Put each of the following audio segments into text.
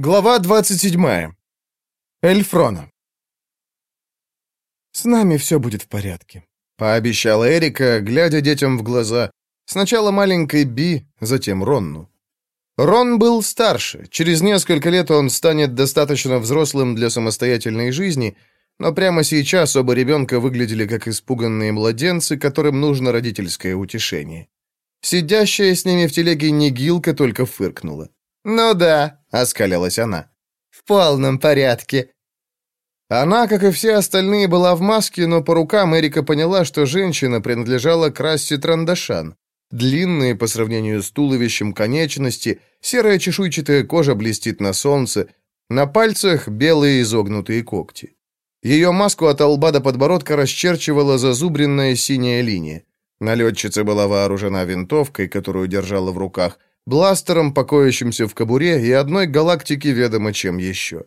Глава 27. Эльфрона. «С нами все будет в порядке», — пообещала Эрика, глядя детям в глаза. Сначала маленькой Би, затем Ронну. Рон был старше. Через несколько лет он станет достаточно взрослым для самостоятельной жизни, но прямо сейчас оба ребенка выглядели как испуганные младенцы, которым нужно родительское утешение. Сидящая с ними в телеге Нигилка только фыркнула. «Ну да», — оскалилась она. «В полном порядке». Она, как и все остальные, была в маске, но по рукам Эрика поняла, что женщина принадлежала к расе Трандашан. Длинные по сравнению с туловищем конечности, серая чешуйчатая кожа блестит на солнце, на пальцах белые изогнутые когти. Ее маску от лба до подбородка расчерчивала зазубренная синяя линия. Налетчица была вооружена винтовкой, которую держала в руках, бластером, покоящимся в кобуре, и одной галактики ведомо чем еще.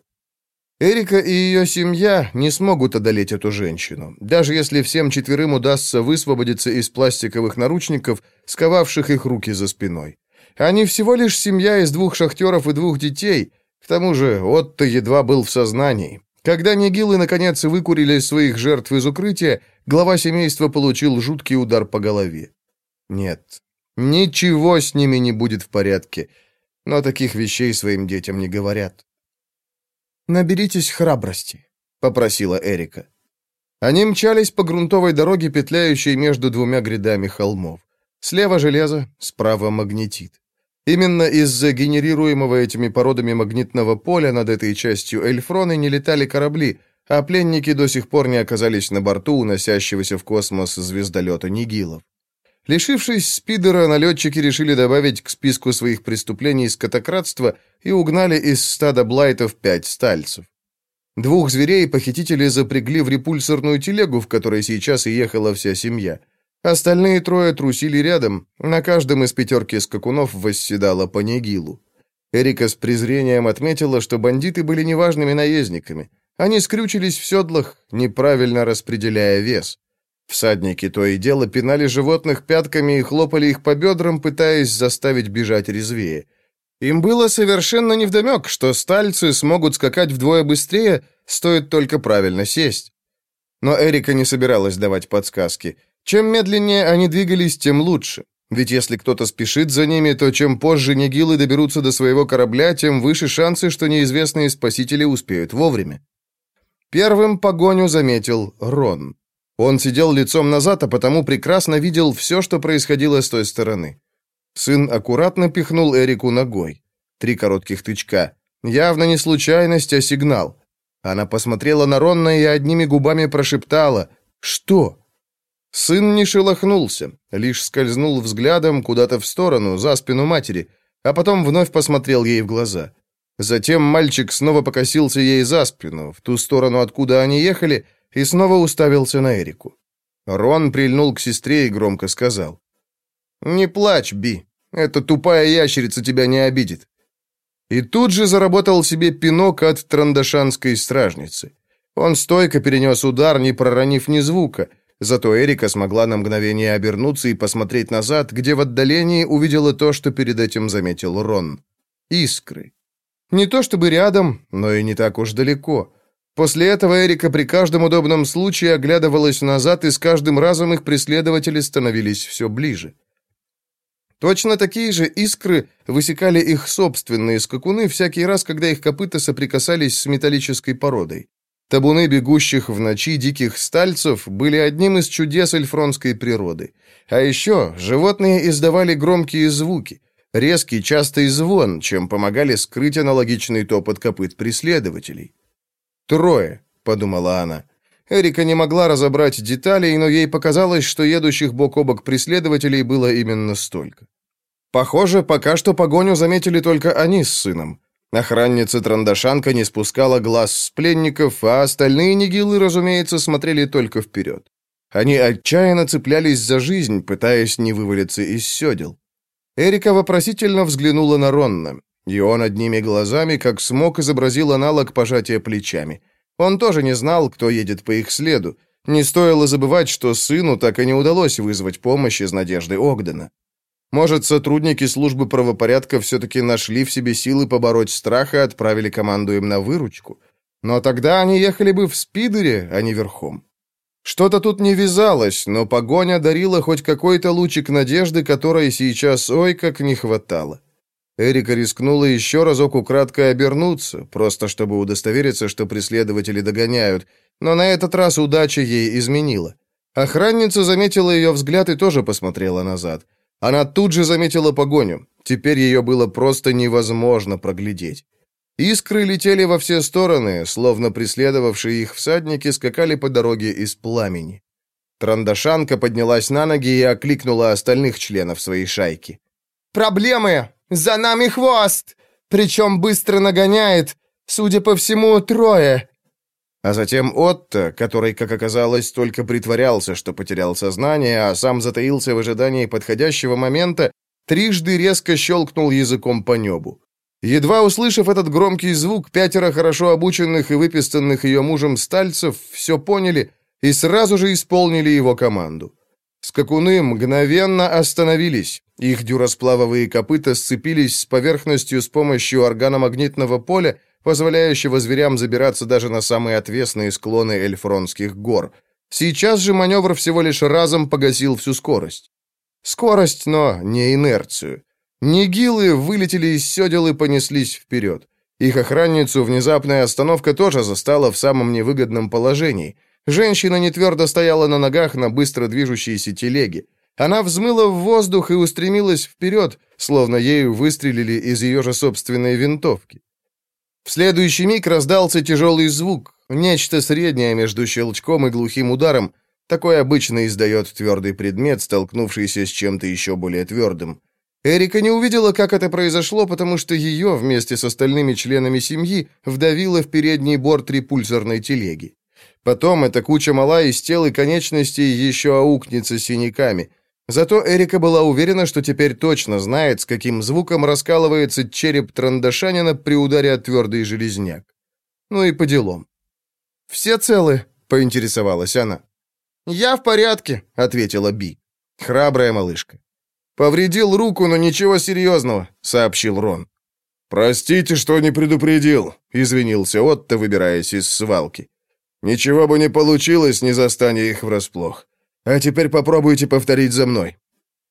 Эрика и ее семья не смогут одолеть эту женщину, даже если всем четверым удастся высвободиться из пластиковых наручников, сковавших их руки за спиной. Они всего лишь семья из двух шахтеров и двух детей, к тому же Отто едва был в сознании. Когда нигилы наконец выкурили своих жертв из укрытия, глава семейства получил жуткий удар по голове. Нет, Ничего с ними не будет в порядке. Но таких вещей своим детям не говорят. «Наберитесь храбрости», — попросила Эрика. Они мчались по грунтовой дороге, петляющей между двумя грядами холмов. Слева железо, справа магнетит. Именно из-за генерируемого этими породами магнитного поля над этой частью Эльфроны не летали корабли, а пленники до сих пор не оказались на борту уносящегося в космос звездолета Нигилов. Лишившись спидера, налетчики решили добавить к списку своих преступлений скотократство и угнали из стада блайтов пять стальцев. Двух зверей похитители запрягли в репульсорную телегу, в которой сейчас и ехала вся семья. Остальные трое трусили рядом, на каждом из пятерки скакунов восседала по Негилу. Эрика с презрением отметила, что бандиты были неважными наездниками. Они скрючились в седлах, неправильно распределяя вес. Всадники то и дело пинали животных пятками и хлопали их по бедрам, пытаясь заставить бежать резвее. Им было совершенно невдомек, что стальцы смогут скакать вдвое быстрее, стоит только правильно сесть. Но Эрика не собиралась давать подсказки. Чем медленнее они двигались, тем лучше. Ведь если кто-то спешит за ними, то чем позже нигилы доберутся до своего корабля, тем выше шансы, что неизвестные спасители успеют вовремя. Первым погоню заметил Рон. Он сидел лицом назад, а потому прекрасно видел все, что происходило с той стороны. Сын аккуратно пихнул Эрику ногой. Три коротких тычка. Явно не случайность, а сигнал. Она посмотрела на Ронна и одними губами прошептала «Что?». Сын не шелохнулся, лишь скользнул взглядом куда-то в сторону, за спину матери, а потом вновь посмотрел ей в глаза. Затем мальчик снова покосился ей за спину, в ту сторону, откуда они ехали, и снова уставился на Эрику. Рон прильнул к сестре и громко сказал. «Не плачь, Би. Эта тупая ящерица тебя не обидит». И тут же заработал себе пинок от трандашанской стражницы. Он стойко перенес удар, не проронив ни звука, зато Эрика смогла на мгновение обернуться и посмотреть назад, где в отдалении увидела то, что перед этим заметил Рон. Искры. Не то чтобы рядом, но и не так уж далеко. После этого Эрика при каждом удобном случае оглядывалась назад, и с каждым разом их преследователи становились все ближе. Точно такие же искры высекали их собственные скакуны всякий раз, когда их копыта соприкасались с металлической породой. Табуны бегущих в ночи диких стальцев были одним из чудес эльфронской природы. А еще животные издавали громкие звуки, резкий частый звон, чем помогали скрыть аналогичный топот копыт преследователей. «Трое», — подумала она. Эрика не могла разобрать деталей, но ей показалось, что едущих бок о бок преследователей было именно столько. Похоже, пока что погоню заметили только они с сыном. Охранница Трандашанка не спускала глаз с пленников, а остальные нигилы, разумеется, смотрели только вперед. Они отчаянно цеплялись за жизнь, пытаясь не вывалиться из седел. Эрика вопросительно взглянула на Ронна. И он одними глазами, как смог, изобразил аналог пожатия плечами. Он тоже не знал, кто едет по их следу. Не стоило забывать, что сыну так и не удалось вызвать помощь из Надежды Огдена. Может, сотрудники службы правопорядка все-таки нашли в себе силы побороть страх и отправили команду им на выручку. Но тогда они ехали бы в спидере, а не верхом. Что-то тут не вязалось, но погоня дарила хоть какой-то лучик надежды, которой сейчас ой как не хватало. Эрика рискнула еще разок украдкой обернуться, просто чтобы удостовериться, что преследователи догоняют, но на этот раз удача ей изменила. Охранница заметила ее взгляд и тоже посмотрела назад. Она тут же заметила погоню. Теперь ее было просто невозможно проглядеть. Искры летели во все стороны, словно преследовавшие их всадники скакали по дороге из пламени. Трандашанка поднялась на ноги и окликнула остальных членов своей шайки. «Проблемы! За нами хвост! Причем быстро нагоняет! Судя по всему, трое!» А затем Отто, который, как оказалось, только притворялся, что потерял сознание, а сам затаился в ожидании подходящего момента, трижды резко щелкнул языком по небу. Едва услышав этот громкий звук, пятеро хорошо обученных и выпистанных ее мужем стальцев все поняли и сразу же исполнили его команду. Скакуны мгновенно остановились. Их дюрасплавовые копыта сцепились с поверхностью с помощью органомагнитного поля, позволяющего зверям забираться даже на самые отвесные склоны Эльфронских гор. Сейчас же маневр всего лишь разом погасил всю скорость. Скорость, но не инерцию. Нигилы вылетели из седел и понеслись вперед. Их охранницу внезапная остановка тоже застала в самом невыгодном положении. Женщина не твердо стояла на ногах на быстро движущейся телеге. Она взмыла в воздух и устремилась вперед, словно ею выстрелили из ее же собственной винтовки. В следующий миг раздался тяжелый звук, нечто среднее между щелчком и глухим ударом. Такой обычно издает твердый предмет, столкнувшийся с чем-то еще более твердым. Эрика не увидела, как это произошло, потому что ее, вместе с остальными членами семьи, вдавило в передний борт репульсорной телеги. Потом эта куча мала из тел и конечностей еще аукнется синяками – Зато Эрика была уверена, что теперь точно знает, с каким звуком раскалывается череп Трандашанина при ударе от твердый железняк. Ну и по делам. «Все целы?» — поинтересовалась она. «Я в порядке», — ответила Би. Храбрая малышка. «Повредил руку, но ничего серьезного», — сообщил Рон. «Простите, что не предупредил», — извинился Отто, выбираясь из свалки. «Ничего бы не получилось, не застаня их врасплох. А теперь попробуйте повторить за мной».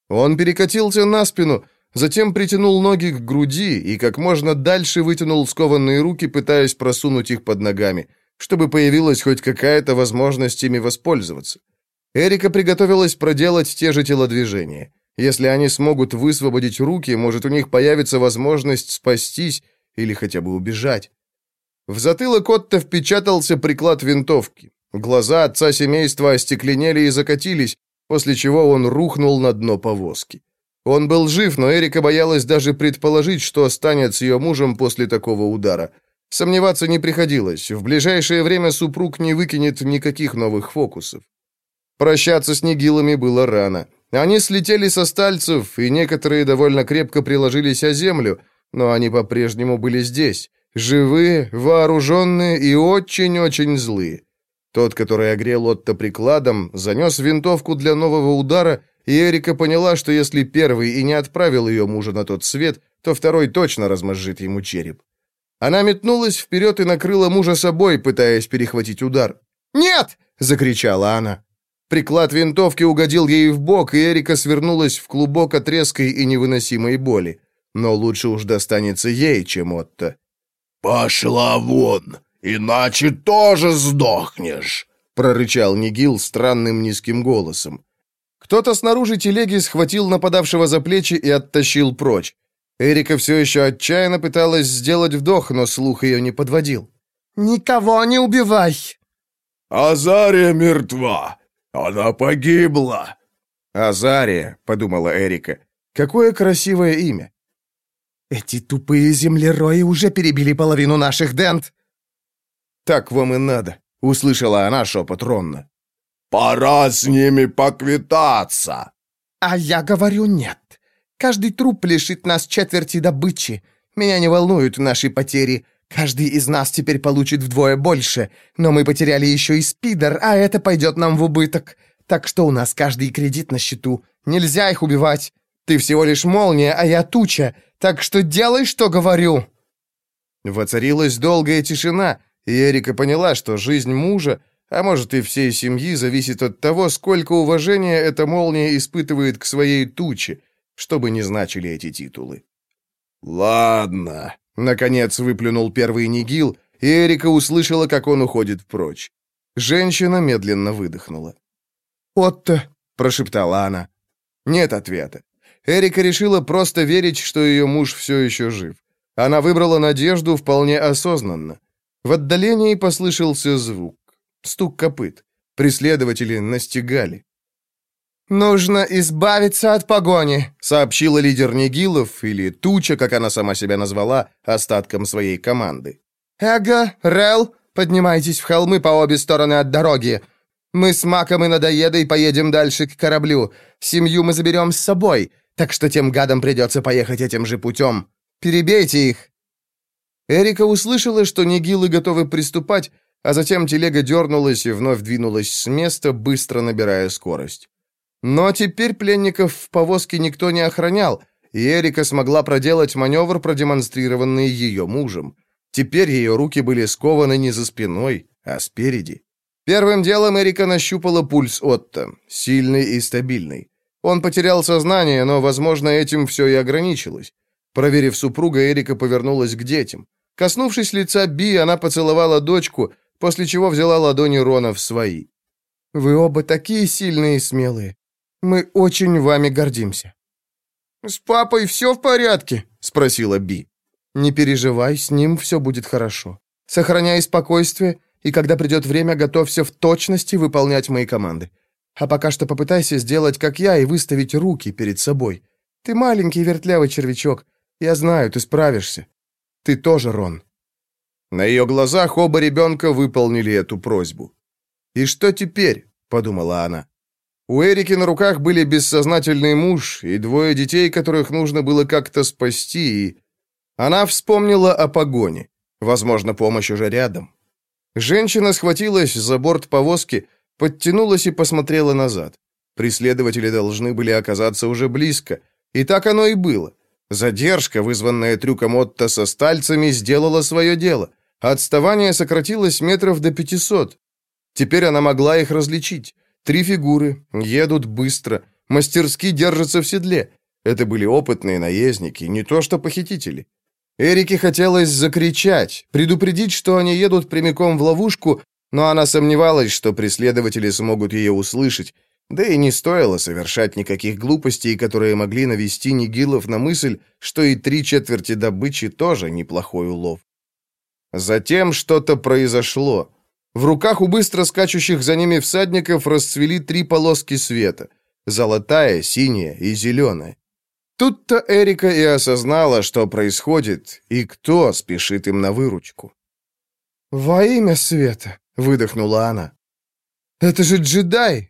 Он перекатился на спину, затем притянул ноги к груди и как можно дальше вытянул скованные руки, пытаясь просунуть их под ногами, чтобы появилась хоть какая-то возможность ими воспользоваться. Эрика приготовилась проделать те же телодвижения. Если они смогут высвободить руки, может, у них появится возможность спастись или хотя бы убежать. В затылок Отто впечатался приклад винтовки. Глаза отца семейства остекленели и закатились, после чего он рухнул на дно повозки. Он был жив, но Эрика боялась даже предположить, что станет с ее мужем после такого удара. Сомневаться не приходилось. В ближайшее время супруг не выкинет никаких новых фокусов. Прощаться с Нигилами было рано. Они слетели со стальцев, и некоторые довольно крепко приложились о землю, но они по-прежнему были здесь. Живые, вооруженные и очень-очень злые. Тот, который огрел Отто прикладом, занес винтовку для нового удара, и Эрика поняла, что если первый и не отправил ее мужа на тот свет, то второй точно размозжит ему череп. Она метнулась вперед и накрыла мужа собой, пытаясь перехватить удар. «Нет!» — закричала она. Приклад винтовки угодил ей в бок, и Эрика свернулась в клубок от резкой и невыносимой боли. Но лучше уж достанется ей, чем Отто. «Пошла вон!» «Иначе тоже сдохнешь!» — прорычал Нигил странным низким голосом. Кто-то снаружи телеги схватил нападавшего за плечи и оттащил прочь. Эрика все еще отчаянно пыталась сделать вдох, но слух ее не подводил. «Никого не убивай!» «Азария мертва! Она погибла!» «Азария», — подумала Эрика. «Какое красивое имя!» «Эти тупые землерои уже перебили половину наших дент!» «Так вам и надо», — услышала она шепот Ронна. «Пора с ними поквитаться!» «А я говорю нет. Каждый труп лишит нас четверти добычи. Меня не волнуют наши потери. Каждый из нас теперь получит вдвое больше. Но мы потеряли еще и спидер, а это пойдет нам в убыток. Так что у нас каждый кредит на счету. Нельзя их убивать. Ты всего лишь молния, а я туча, так что делай, что говорю!» Воцарилась долгая тишина, и Эрика поняла, что жизнь мужа, а может и всей семьи, зависит от того, сколько уважения эта молния испытывает к своей туче, что бы ни значили эти титулы. «Ладно», — наконец выплюнул первый Нигил, и Эрика услышала, как он уходит прочь. Женщина медленно выдохнула. «Отто», — прошептала она. Нет ответа. Эрика решила просто верить, что ее муж все еще жив. Она выбрала надежду вполне осознанно. В отдалении послышался звук. Стук копыт. Преследователи настигали. «Нужно избавиться от погони», — сообщила лидер Нигилов, или Туча, как она сама себя назвала, остатком своей команды. «Эго, Рел, поднимайтесь в холмы по обе стороны от дороги. Мы с Маком и Надоедой поедем дальше к кораблю. Семью мы заберем с собой, так что тем гадам придется поехать этим же путем. Перебейте их!» Эрика услышала, что Нигилы готовы приступать, а затем телега дернулась и вновь двинулась с места, быстро набирая скорость. Но теперь пленников в повозке никто не охранял, и Эрика смогла проделать маневр, продемонстрированный ее мужем. Теперь ее руки были скованы не за спиной, а спереди. Первым делом Эрика нащупала пульс Отто, сильный и стабильный. Он потерял сознание, но, возможно, этим все и ограничилось. Проверив супруга, Эрика повернулась к детям. Коснувшись лица Би, она поцеловала дочку, после чего взяла ладони Рона в свои. «Вы оба такие сильные и смелые. Мы очень вами гордимся». «С папой все в порядке?» — спросила Би. «Не переживай, с ним все будет хорошо. Сохраняй спокойствие, и когда придет время, готовься в точности выполнять мои команды. А пока что попытайся сделать, как я, и выставить руки перед собой. Ты маленький вертлявый червячок. Я знаю, ты справишься. Ты тоже, Рон». На ее глазах оба ребенка выполнили эту просьбу. «И что теперь?» — подумала она. У Эрики на руках были бессознательный муж и двое детей, которых нужно было как-то спасти, и... Она вспомнила о погоне. Возможно, помощь уже рядом. Женщина схватилась за борт повозки, подтянулась и посмотрела назад. Преследователи должны были оказаться уже близко. И так оно и было. Задержка, вызванная трюком Отто со стальцами, сделала свое дело. Отставание сократилось метров до пятисот. Теперь она могла их различить. Три фигуры, едут быстро, мастерски держатся в седле. Это были опытные наездники, не то что похитители. Эрике хотелось закричать, предупредить, что они едут прямиком в ловушку, но она сомневалась, что преследователи смогут ее услышать, да и не стоило совершать никаких глупостей, которые могли навести Нигилов на мысль, что и три четверти добычи тоже неплохой улов. Затем что-то произошло. В руках у быстро скачущих за ними всадников расцвели три полоски света — золотая, синяя и зеленая. Тут-то Эрика и осознала, что происходит и кто спешит им на выручку. «Во имя света!» — выдохнула она. «Это же джедай!